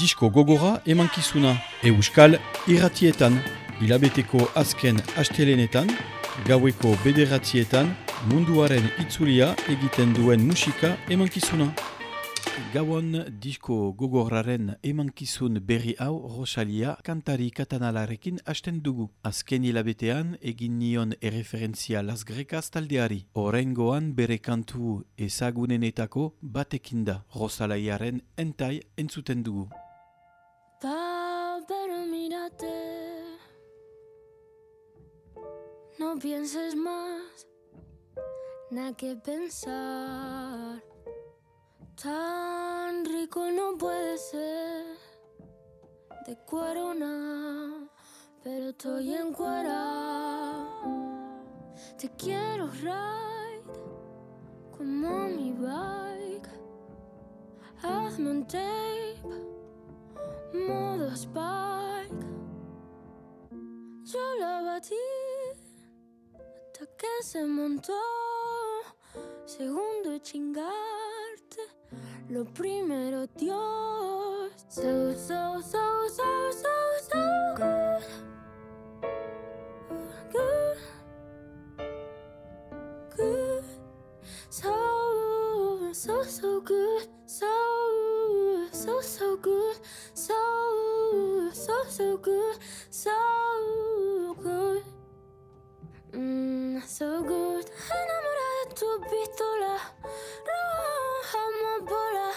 disko gogora emankizuna euskal irratietan hilabeteko azken astelenetan gaueko bederatzietan munduaren itzulia egiten duen musika emankizuna. Gauan disko gogorraren emankizun berri hau Rosalia kantari katanalarekin hasten dugu. Azken hilabetean egin nion erreferentzia Las Grecas taldeari. Horengoan bere kantu ezagunenetako batekin da Rosalaiaren entai entzuten dugu. Pa, pero mírate No pienses más Nada que pensar Tan rico no puede ser De corona Pero estoy en cuera Te quiero ride Como mi bike Hazme un tape modo Spike. Yo la batí hasta que se montó. Segundo y lo primero Dios. So, so, so, so, so, so good. Good. Good. So, so, so good. So, so, so good. So, so, so good. So good. Mm, so good. Enamorada de tu pistola. Roja amapola.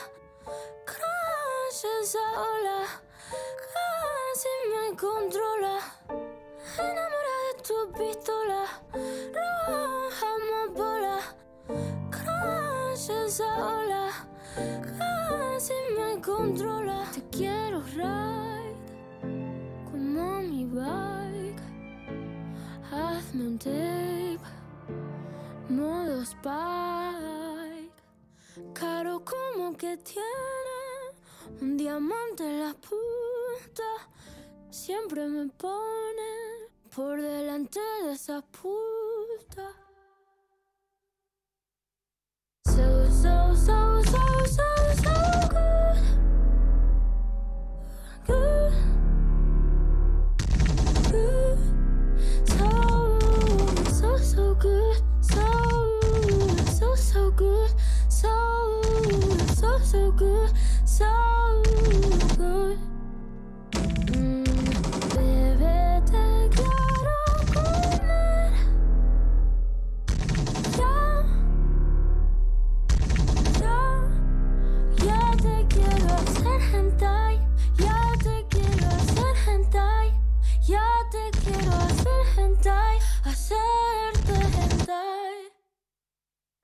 Crash esa ola. Casi me controla. Enamorada de tu pistola. Roja amapola. Crash esa ola. Casi me controla. Te quiero ride como mi bike. Hazme un tape, modo Spike. Caro como que tiene un diamante en la punta. Siempre me pone por delante de esa puta. So, so, so, so, so,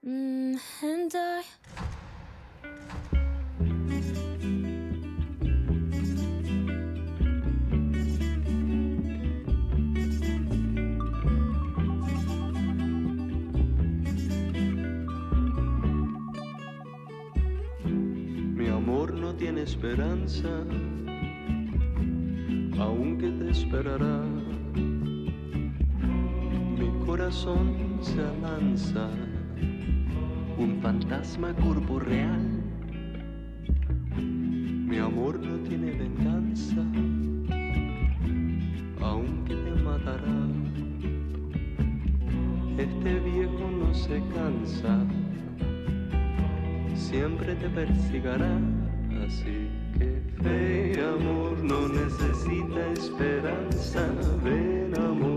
Mm, hentai. Mi amor no tiene esperanza, aunque te esperará. Mi corazón se alanza, un fantasma corporeal. Mi amor no tiene venganza, aunque te matará. Este viejo no se cansa siempre te persigará. Así que fe amor no necesita esperanza. Ven amor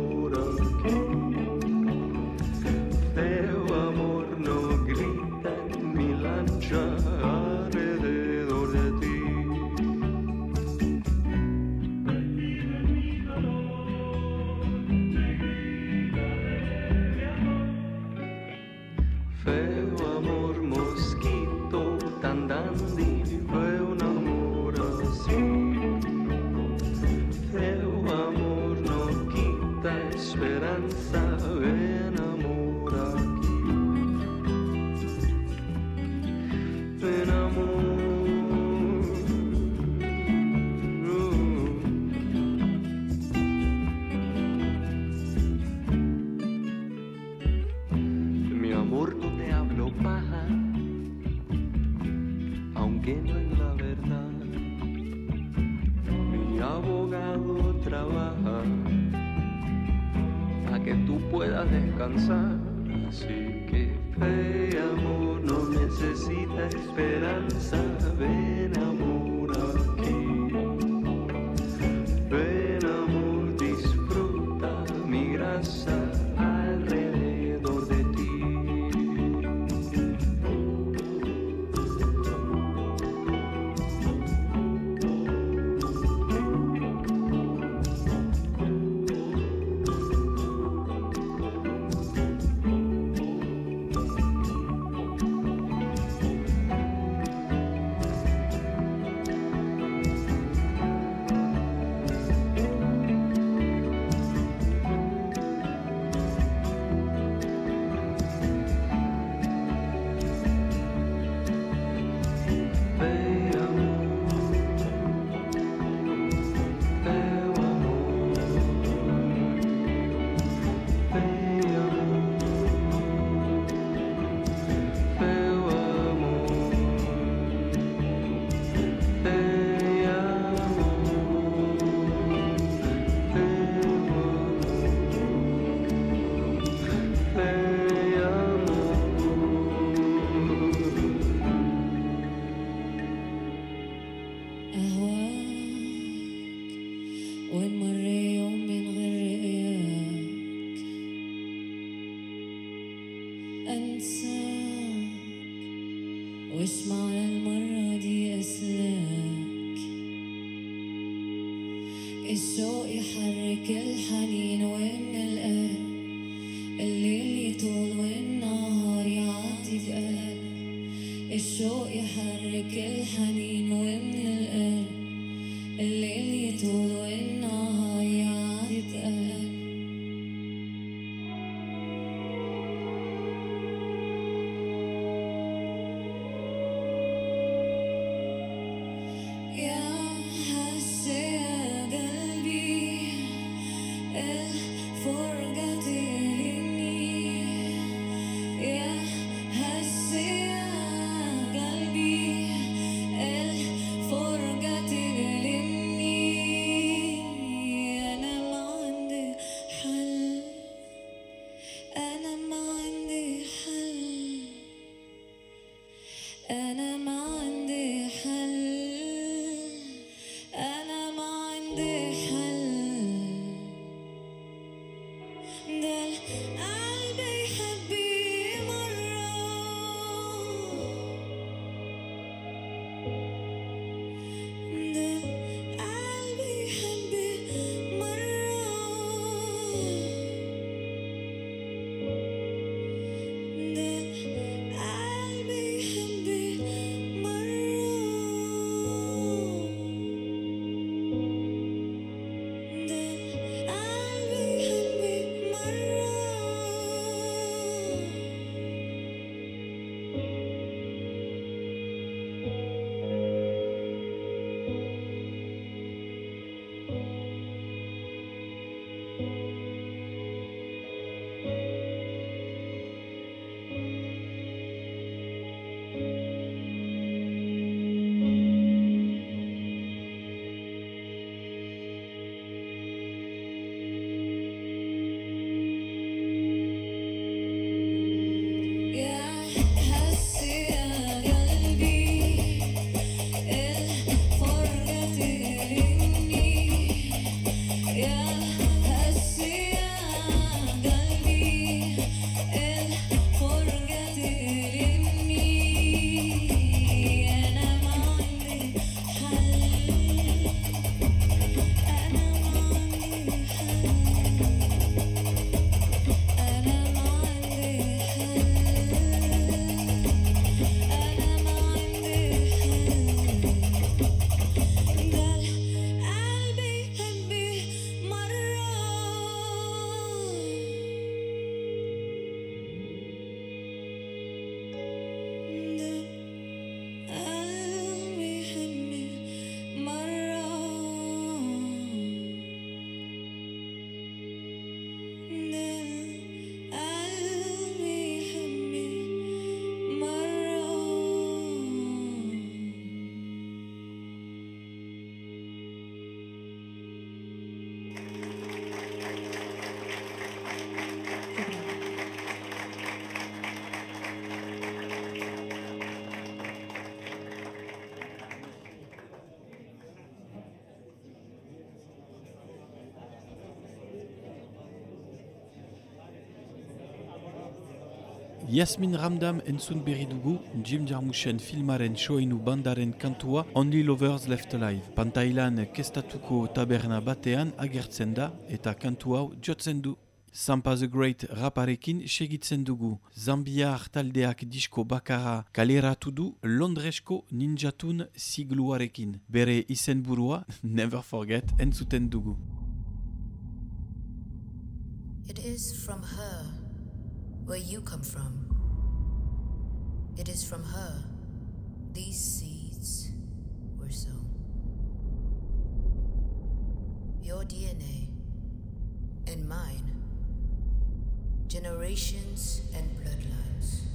Yeah. Yasmin Ramdam entzun berri dugu Jim Jarmuschen filmaren soinu bandaren kantua Only Lovers Left Alive. Pantailan kestatuko taberna batean agertzen da eta kantu hau jotzen du. Sampa the Great raparekin segitzen dugu. Zambia taldeak disko bakara kaleratu du Londresko ninjatun sigluarekin. Bere izenburua Never Forget entzuten dugu. It is from her where you come from. It is from her these seeds were sown. Your DNA and mine, generations and bloodlines.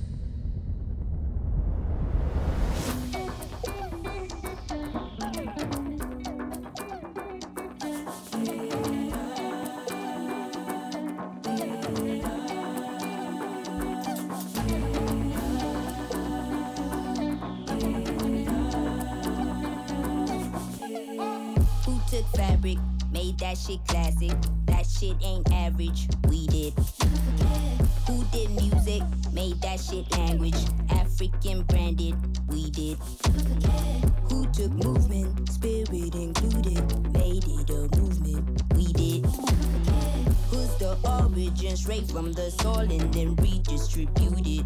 Shit classic? That shit ain't average, we did. Who did music, made that shit language? African branded, we did. Who took movement, spirit included, made it a movement, we did. Who's the origin, straight from the soil and then redistributed,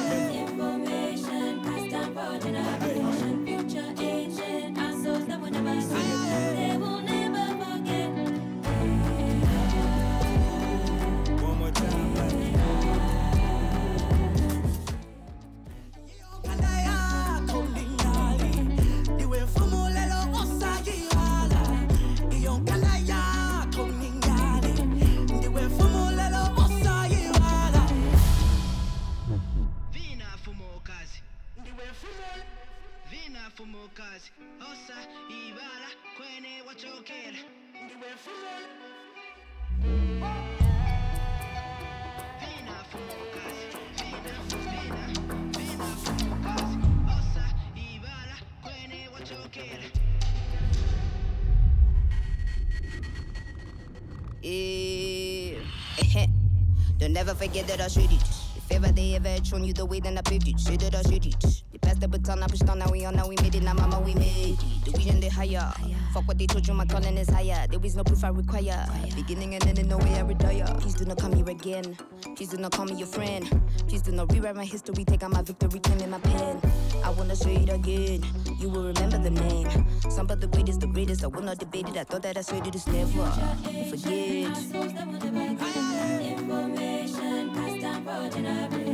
they shown you the way, then I paved it. Shit that I should it. They passed the baton, I pushed on, now we on, now we made it, now mama, we made it. The vision they higher. Fuck what they told you, my calling is higher. There is no proof I require. Beginning and ending, no way I retire. Please do not come here again. Please do not call me your friend. Please do not rewrite my history, take out my victory, claim in my pen. I wanna say it again. You will remember the name. Some of the greatest, the greatest. I will not debate it. I thought that I said it is never forget. that information.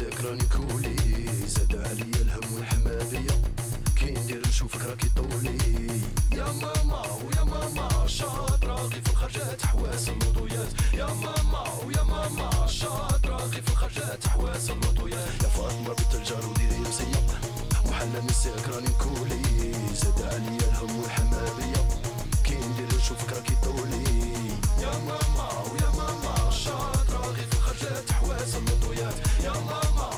ننساك راني كولي. زاد عليا الهم والحمادية كي ندير نشوفك راكي طولي. يا ماما ويا ماما شاطرة كيف الخرجات حواس الموضوعات. يا ماما ويا ماما شاطرة كيف الخرجات حواس الموضوعات. يا فاطمة بنت الجار وديري مزية وحنا ننساك راني كولي. زاد عليا الهم والحمادية كي ندير نشوفك راكي طولي. يا ماما Yasını duyar mama.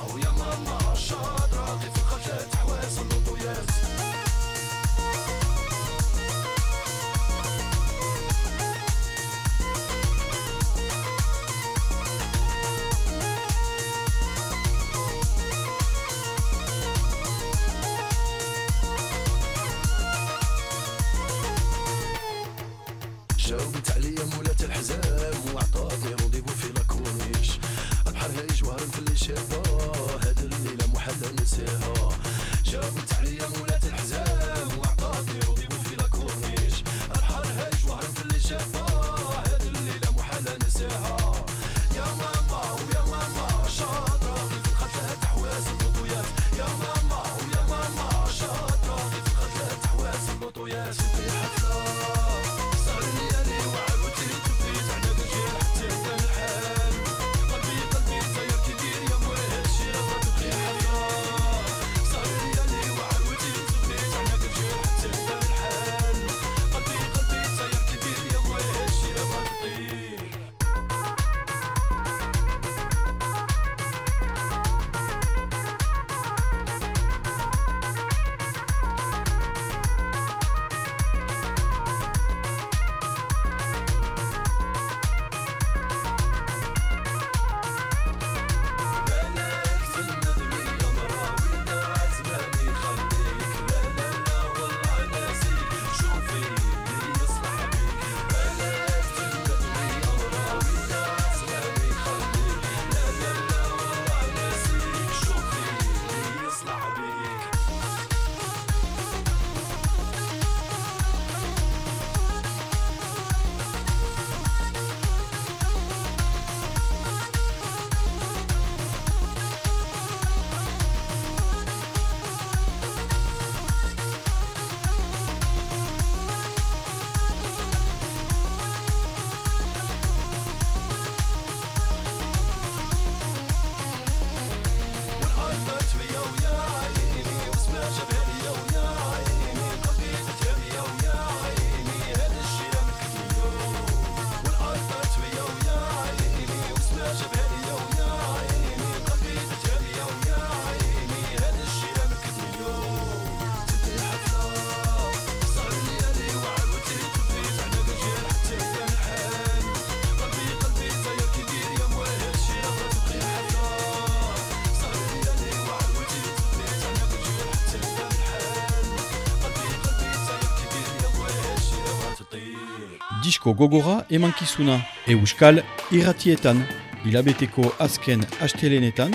disko gogora emankizuna Euskal irratietan, hilabeteko azken astelenetan,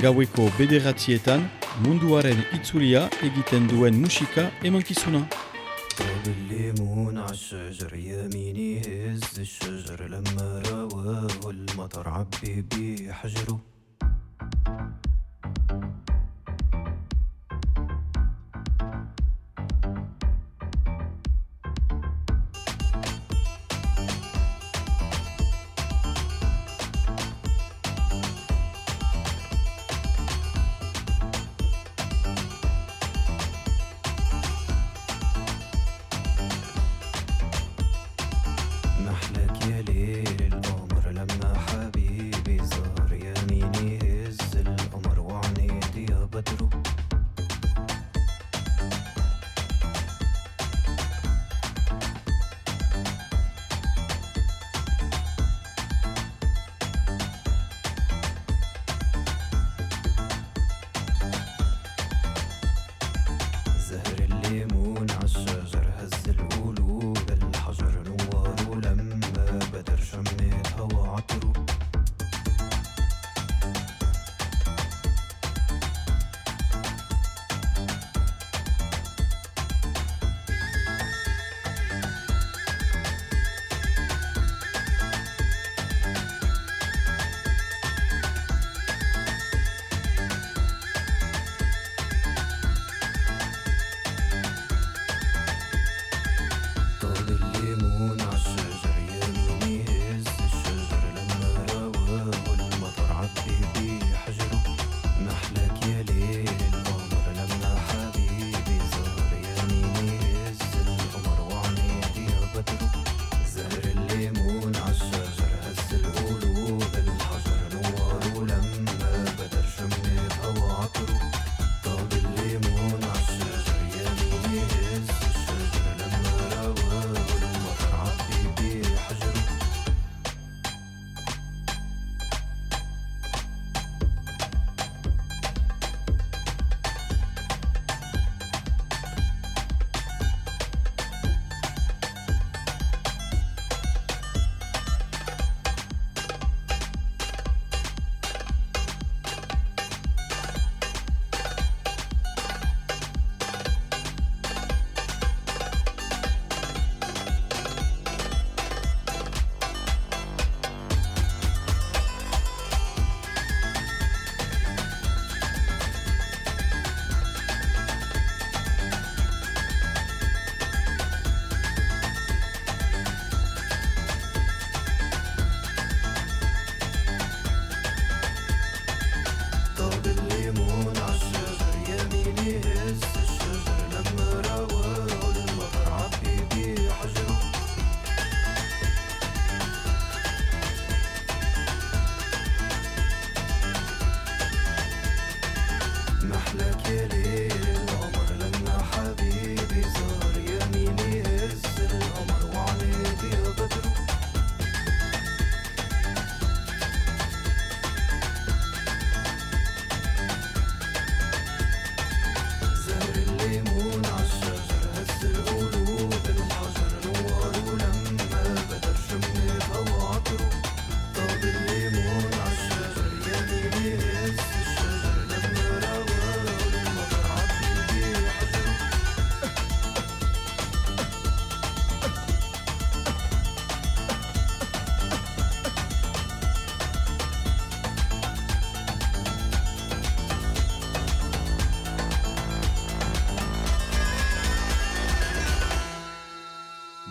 gaueko bederatietan, munduaren itzulia egiten duen musika emankizuna. بالليمون عالشجر يميني هز الشجر لما روى والمطر عبي بيحجره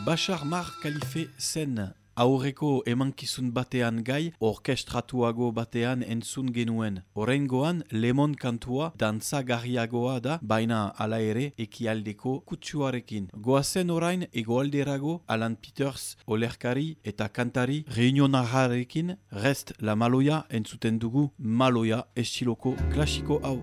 Bashar Mar Kalife Sen aurreko emankizun batean gai orkestratuago batean entzun genuen. Horrengoan, lemon kantua dantzagarriagoa da baina ala ere ekialdeko kutsuarekin. Goazen orain egoalderago Alan Peters olerkari eta kantari reunionarrarekin rest la maloia entzuten dugu maloia estiloko klasiko hau.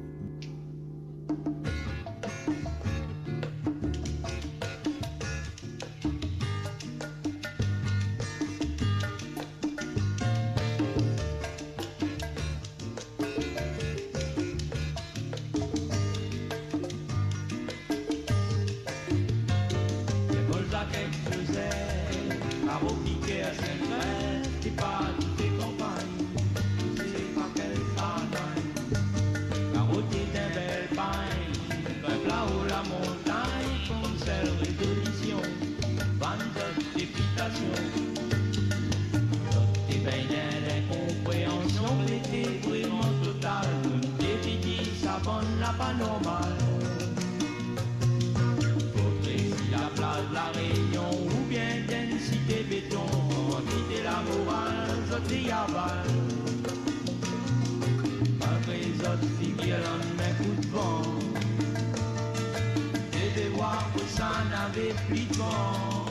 avait plus.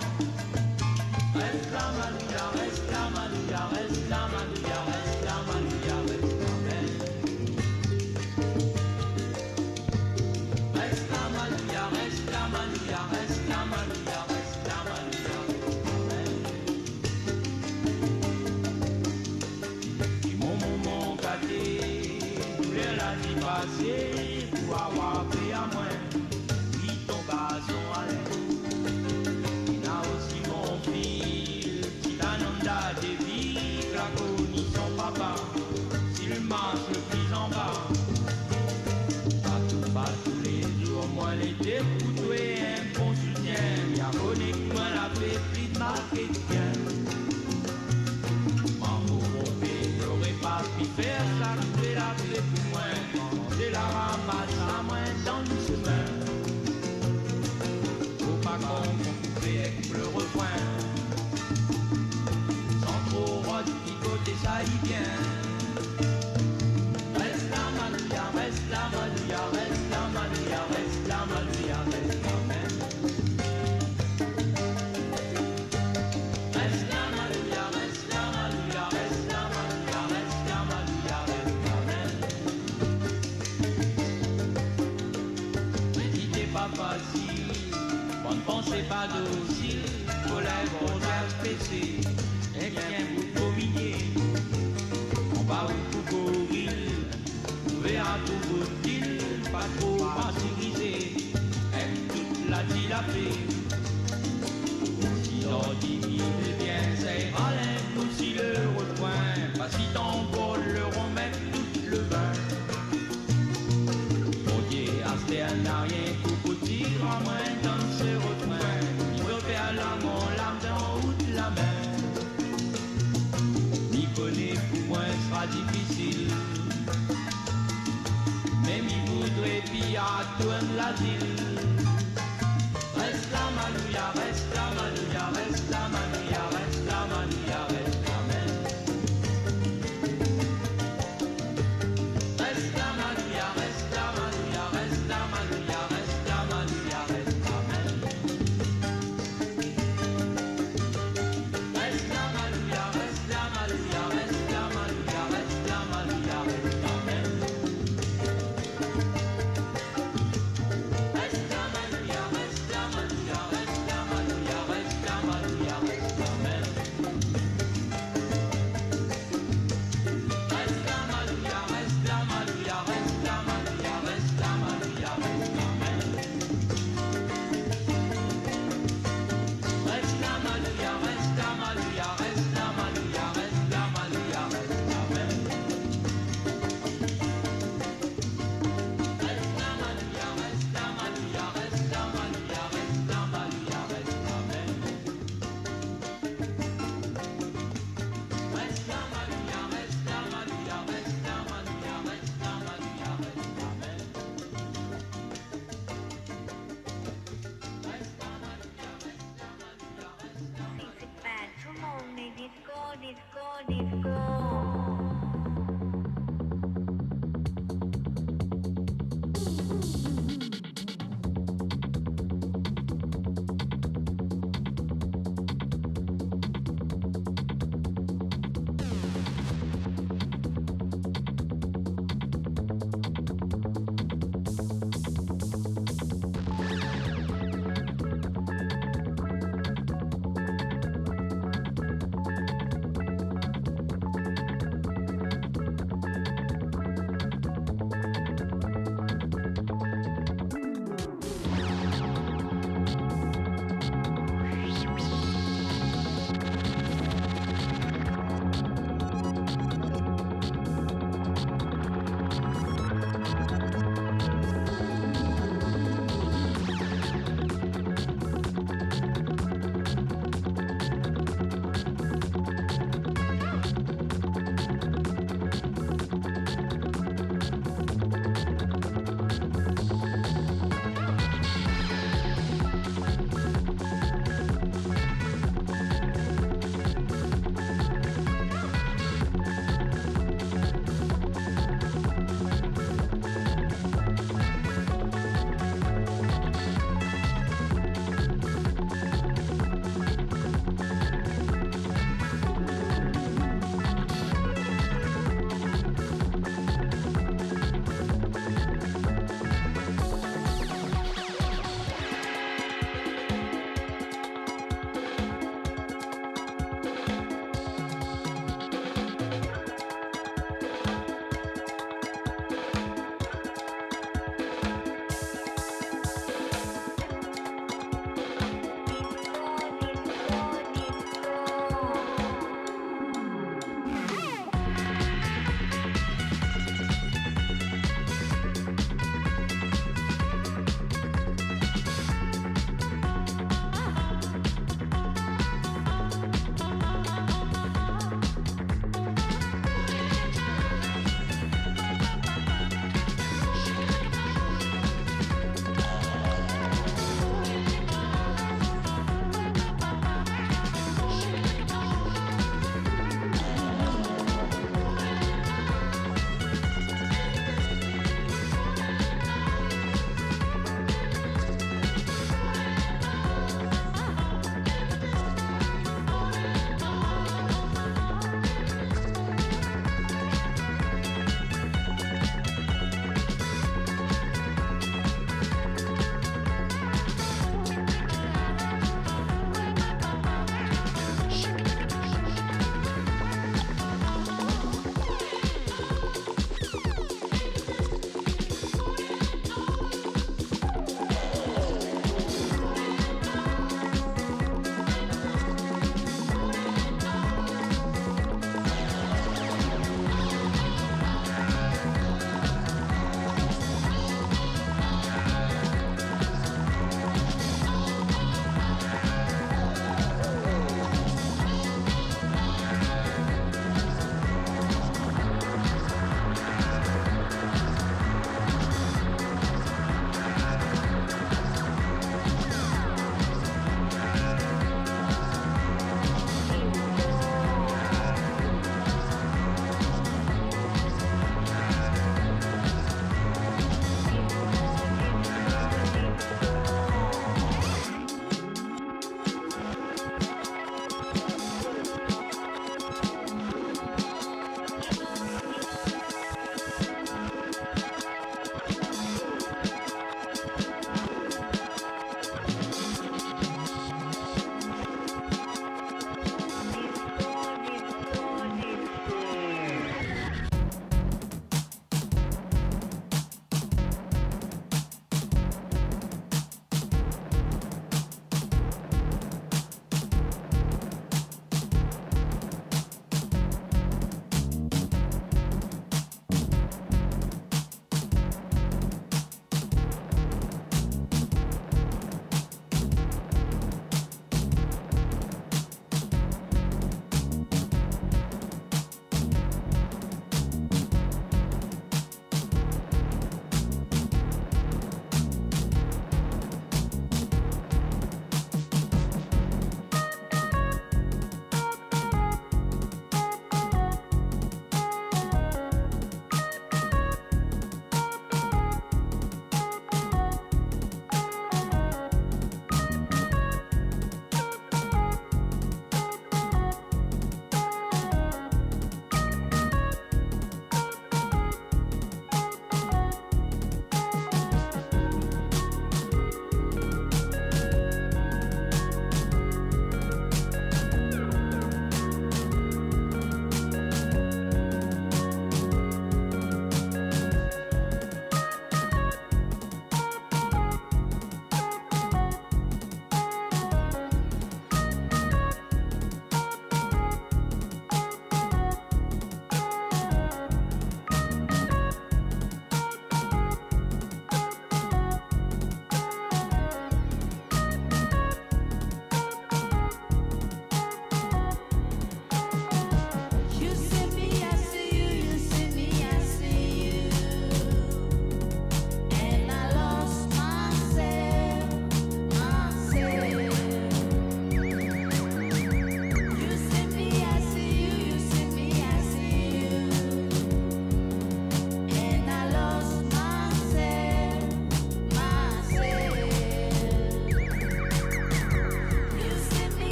Reste Pas docile, pour la grosse et bien Jaffee. disco, disco.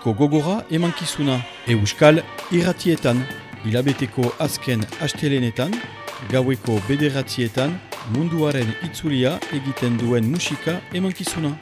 Disko gogora emankizuna Euskal irratietan, hilabeteko azken astelenetan, gaueko bederatzietan, munduaren itzulia egiten duen musika emankizuna.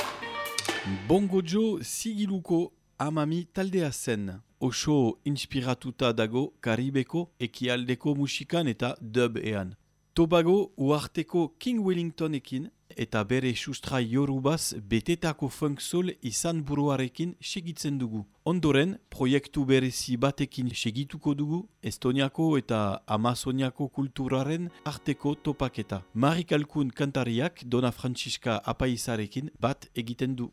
Bongo Joe Sigiluko amami taldea zen. Oso inspiratuta dago Karibeko ekialdeko musikan eta dub ean. Tobago uarteko King Wellingtonekin eta bere sustrai jorubaz betetako funk soul izan buruarekin segitzen dugu. Ondoren, proiektu berezi batekin segituko dugu Estoniako eta Amazoniako kulturaren arteko topaketa. Marik Alkun kantariak Dona Francisca apaizarekin bat egiten du.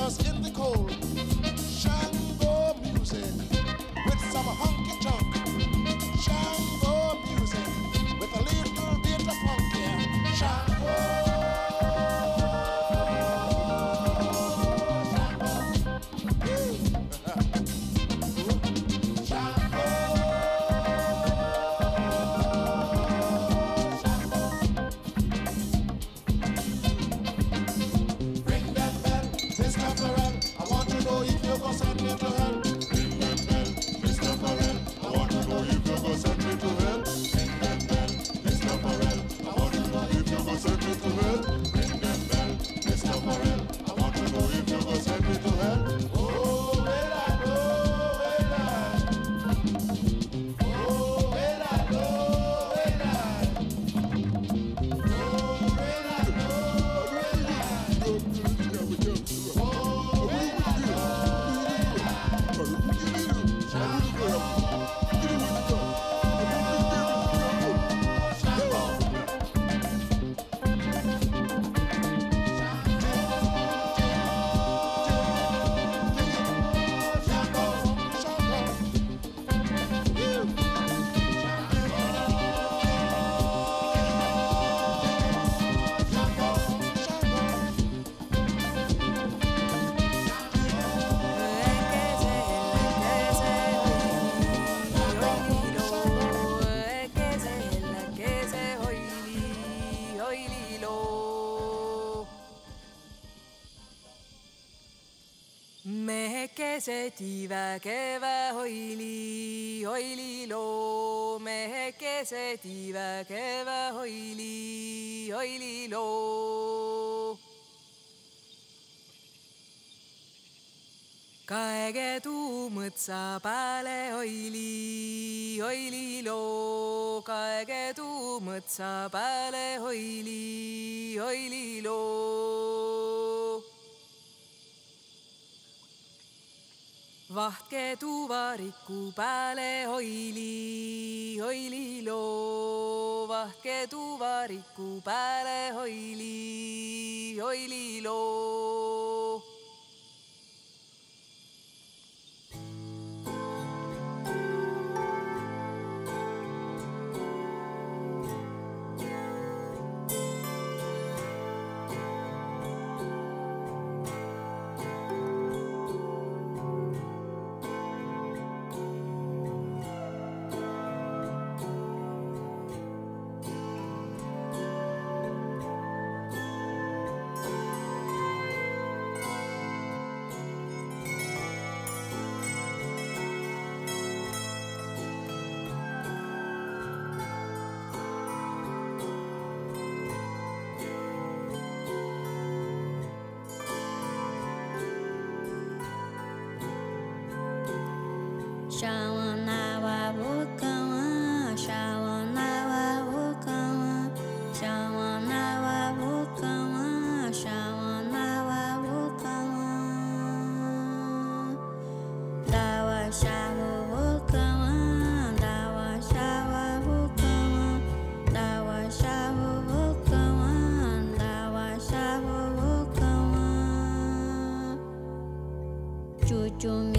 Brothers in the cold. Mehekeseti väkevä hoili, hoili loo. Mehekeseti väkevä hoili, hoili loo. Kaege tuu mõtsa pääle hoili, hoili loo. Kaege tuu mõtsa pääle hoili, hoili loo. Vahtke tuvariku pääle hoili, hoili loo. vahtke tuvariku pääle hoili, hoili loo. ujung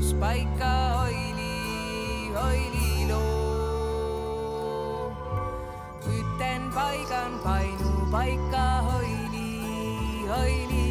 kodus paika oili, oili loo. küten paigan painu paika oili, oili.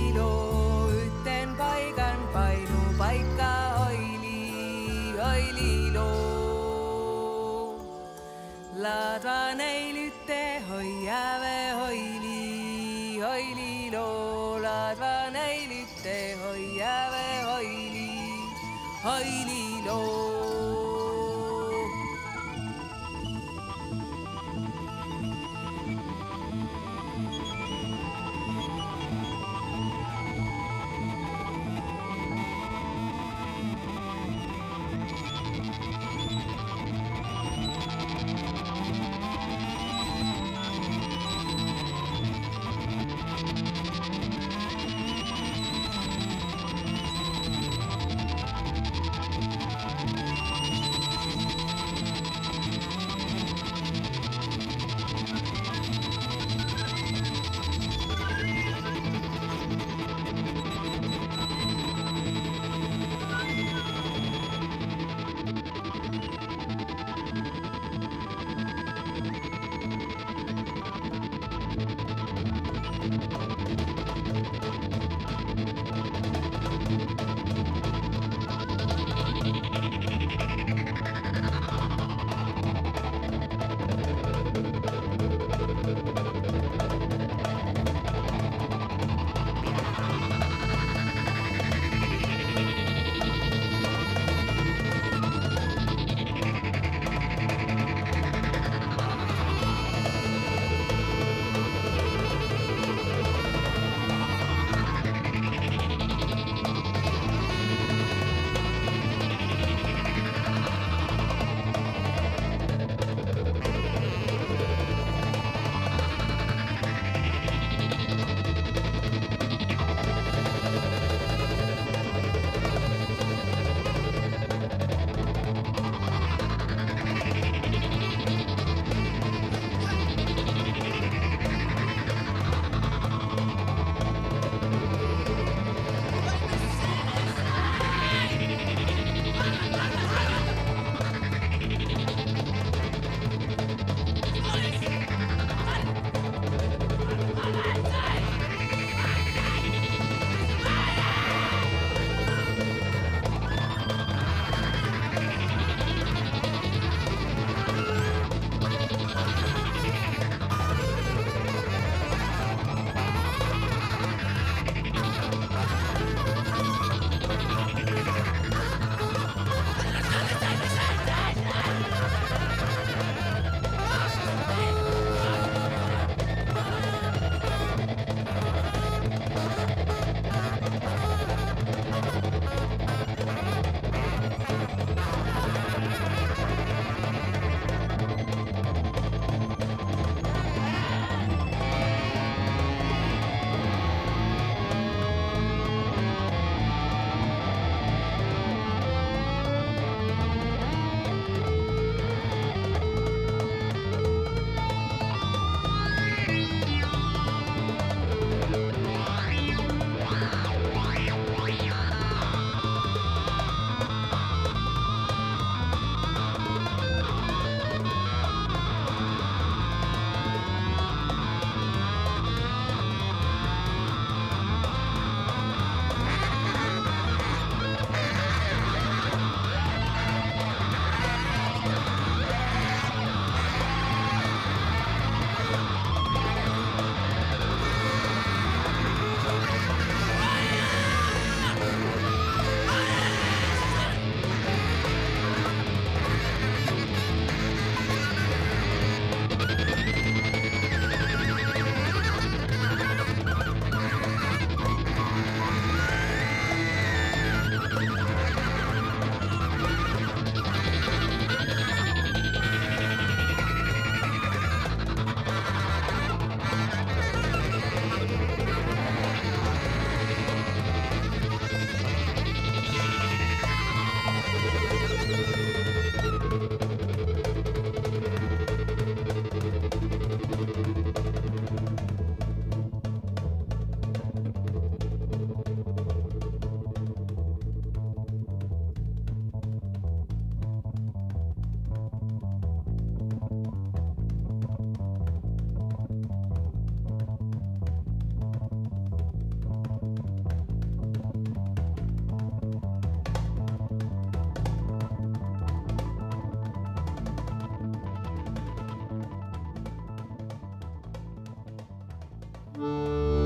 Música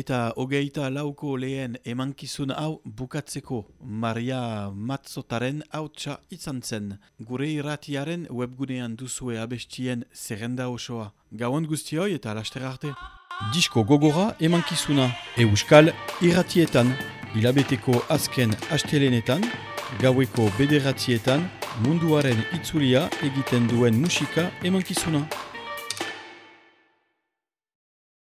eta hogeita lauko lehen emankizun hau bukatzeko Maria Matzotaren hautsa izan zen. Gure irratiaren webgunean duzue abestien zerrenda osoa. Gauan guztioi eta laster arte. Disko gogora emankizuna Euskal irratietan. Ilabeteko azken astelenetan, gaueko bederatietan, munduaren itzulia egiten duen musika emankizuna.